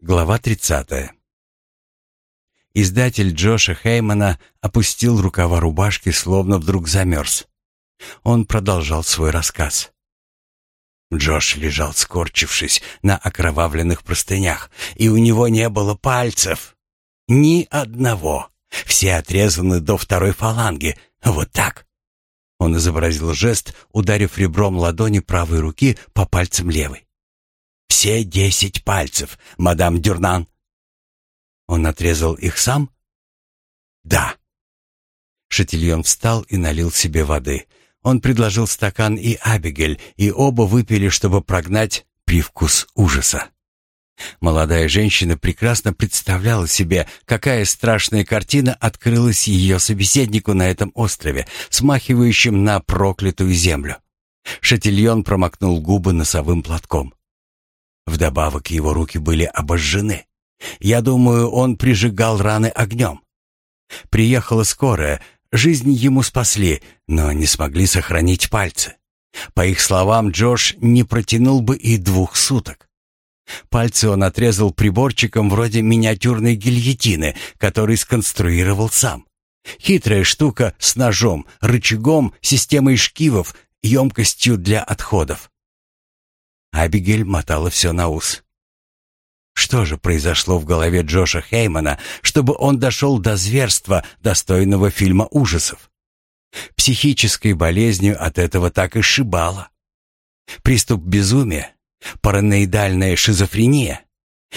Глава 30. Издатель Джоша Хеймана опустил рукава рубашки, словно вдруг замерз. Он продолжал свой рассказ. Джош лежал скорчившись на окровавленных простынях, и у него не было пальцев. Ни одного. Все отрезаны до второй фаланги. Вот так. Он изобразил жест, ударив ребром ладони правой руки по пальцам левой. Все десять пальцев, мадам Дюрнан. Он отрезал их сам? Да. Шатильон встал и налил себе воды. Он предложил стакан и Абигель, и оба выпили, чтобы прогнать привкус ужаса. Молодая женщина прекрасно представляла себе, какая страшная картина открылась ее собеседнику на этом острове, смахивающем на проклятую землю. Шатильон промокнул губы носовым платком. Вдобавок его руки были обожжены. Я думаю, он прижигал раны огнем. Приехала скорая, жизнь ему спасли, но не смогли сохранить пальцы. По их словам, Джош не протянул бы и двух суток. Пальцы он отрезал приборчиком вроде миниатюрной гильотины, который сконструировал сам. Хитрая штука с ножом, рычагом, системой шкивов, емкостью для отходов. Абигель мотала все на ус. Что же произошло в голове Джоша Хеймана, чтобы он дошел до зверства, достойного фильма ужасов? Психической болезнью от этого так и шибало. Приступ безумия, параноидальная шизофрения.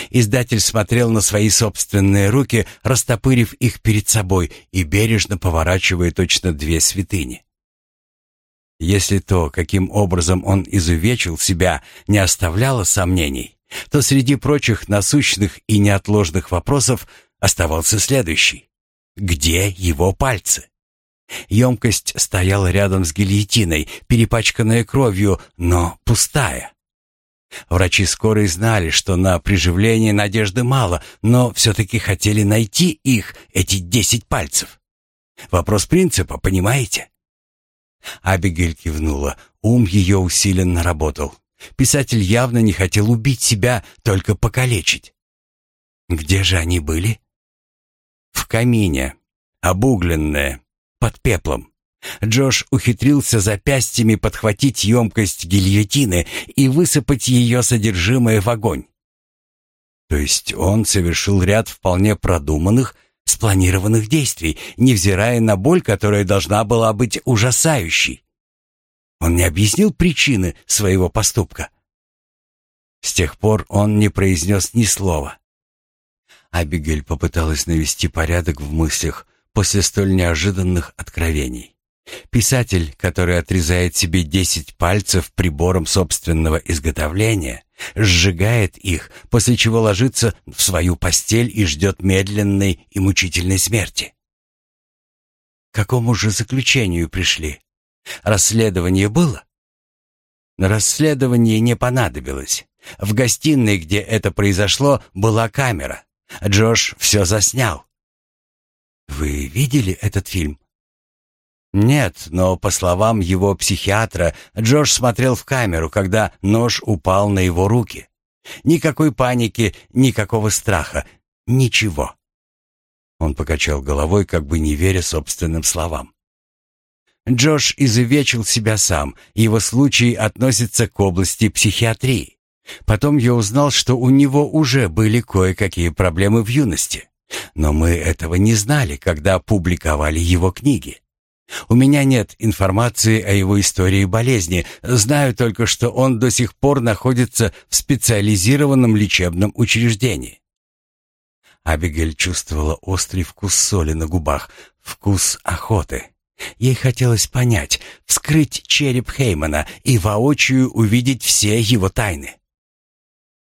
Издатель смотрел на свои собственные руки, растопырив их перед собой и бережно поворачивая точно две святыни. Если то, каким образом он изувечил себя, не оставляло сомнений, то среди прочих насущных и неотложных вопросов оставался следующий. Где его пальцы? Емкость стояла рядом с гильотиной, перепачканная кровью, но пустая. Врачи скорой знали, что на приживление надежды мало, но все-таки хотели найти их, эти десять пальцев. Вопрос принципа, понимаете? Абигель кивнула. Ум ее усиленно работал. Писатель явно не хотел убить себя, только покалечить. Где же они были? В камине, обугленное, под пеплом. Джош ухитрился запястьями подхватить емкость гильотины и высыпать ее содержимое в огонь. То есть он совершил ряд вполне продуманных, спланированных действий, невзирая на боль, которая должна была быть ужасающей. Он не объяснил причины своего поступка. С тех пор он не произнес ни слова. Абигель попыталась навести порядок в мыслях после столь неожиданных откровений. Писатель, который отрезает себе десять пальцев прибором собственного изготовления, сжигает их, после чего ложится в свою постель и ждет медленной и мучительной смерти. К какому же заключению пришли? Расследование было? Расследование не понадобилось. В гостиной, где это произошло, была камера. Джош все заснял. Вы видели этот фильм? Нет, но по словам его психиатра, Джош смотрел в камеру, когда нож упал на его руки. Никакой паники, никакого страха, ничего. Он покачал головой, как бы не веря собственным словам. Джош изувечил себя сам, его случай относится к области психиатрии. Потом я узнал, что у него уже были кое-какие проблемы в юности. Но мы этого не знали, когда публиковали его книги. У меня нет информации о его истории болезни. Знаю только, что он до сих пор находится в специализированном лечебном учреждении. Абигель чувствовала острый вкус соли на губах, вкус охоты. Ей хотелось понять, вскрыть череп Хеймана и воочию увидеть все его тайны.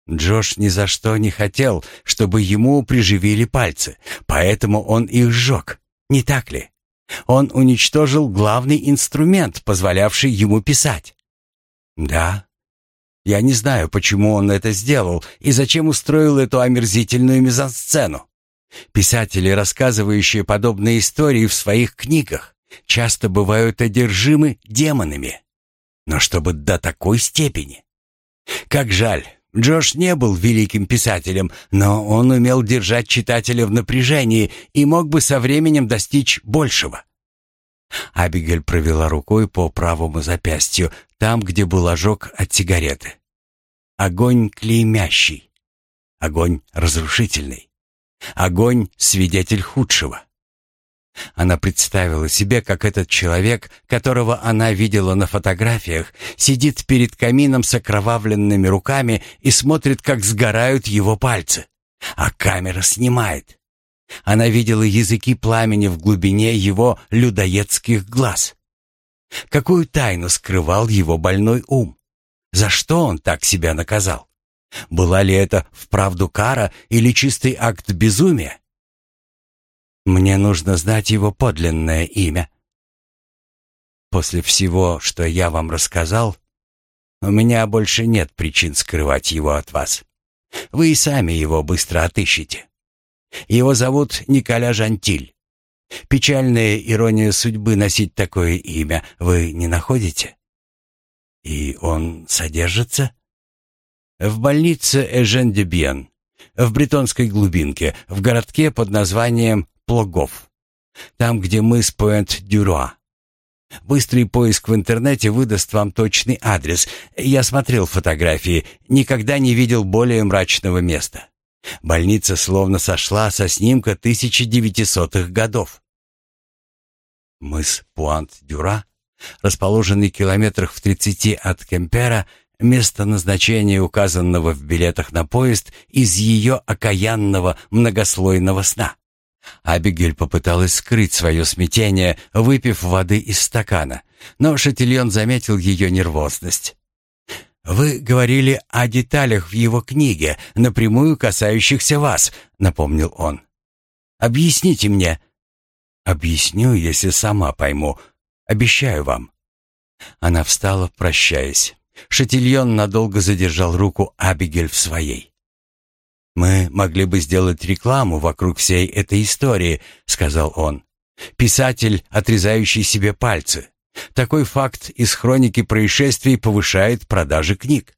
Джош ни за что не хотел, чтобы ему приживили пальцы, поэтому он их сжег, не так ли? Он уничтожил главный инструмент, позволявший ему писать. Да. Я не знаю, почему он это сделал и зачем устроил эту омерзительную мизансцену. Писатели, рассказывающие подобные истории в своих книгах, часто бывают одержимы демонами. Но чтобы до такой степени. Как жаль, Джош не был великим писателем, но он умел держать читателя в напряжении и мог бы со временем достичь большего. Абигель провела рукой по правому запястью, там, где был ожог от сигареты. Огонь клеймящий. Огонь разрушительный. Огонь — свидетель худшего. Она представила себе, как этот человек, которого она видела на фотографиях, сидит перед камином с окровавленными руками и смотрит, как сгорают его пальцы. А камера снимает. Она видела языки пламени в глубине его людоедских глаз. Какую тайну скрывал его больной ум? За что он так себя наказал? Была ли это вправду кара или чистый акт безумия? Мне нужно знать его подлинное имя. После всего, что я вам рассказал, у меня больше нет причин скрывать его от вас. Вы и сами его быстро отыщете. Его зовут Николя Жантиль. Печальная ирония судьбы носить такое имя вы не находите? И он содержится? В больнице Эжен-де-Бьен, в бретонской глубинке, в городке под названием Плогов. Там, где мыс Пуэнт-Дюруа. Быстрый поиск в интернете выдаст вам точный адрес. Я смотрел фотографии, никогда не видел более мрачного места. Больница словно сошла со снимка 1900-х годов. Мыс Пуант-Дюра, расположенный километрах в 30 от Кемпера, место назначения указанного в билетах на поезд из ее окаянного многослойного сна. Абигель попыталась скрыть свое смятение, выпив воды из стакана, но Шатильон заметил ее нервозность. «Вы говорили о деталях в его книге, напрямую касающихся вас», — напомнил он. «Объясните мне». «Объясню, если сама пойму. Обещаю вам». Она встала, прощаясь. Шатильон надолго задержал руку Абигель в своей. «Мы могли бы сделать рекламу вокруг всей этой истории», — сказал он. «Писатель, отрезающий себе пальцы. Такой факт из хроники происшествий повышает продажи книг.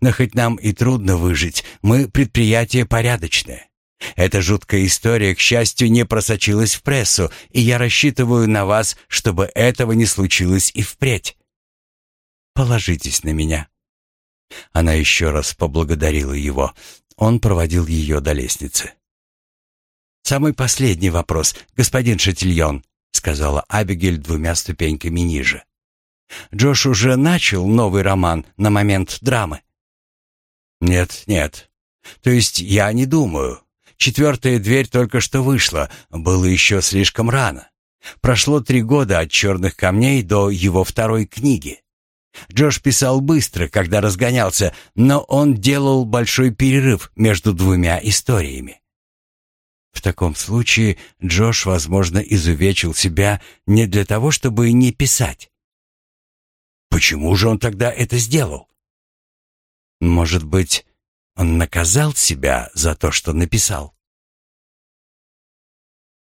Но хоть нам и трудно выжить, мы предприятие порядочное. Эта жуткая история, к счастью, не просочилась в прессу, и я рассчитываю на вас, чтобы этого не случилось и впредь. Положитесь на меня». Она еще раз поблагодарила его. Он проводил ее до лестницы. «Самый последний вопрос, господин Шатильон», — сказала Абигель двумя ступеньками ниже. «Джош уже начал новый роман на момент драмы?» «Нет, нет. То есть я не думаю. Четвертая дверь только что вышла, было еще слишком рано. Прошло три года от «Черных камней» до его второй книги. Джош писал быстро, когда разгонялся, но он делал большой перерыв между двумя историями. В таком случае Джош, возможно, изувечил себя не для того, чтобы не писать. Почему же он тогда это сделал? Может быть, он наказал себя за то, что написал?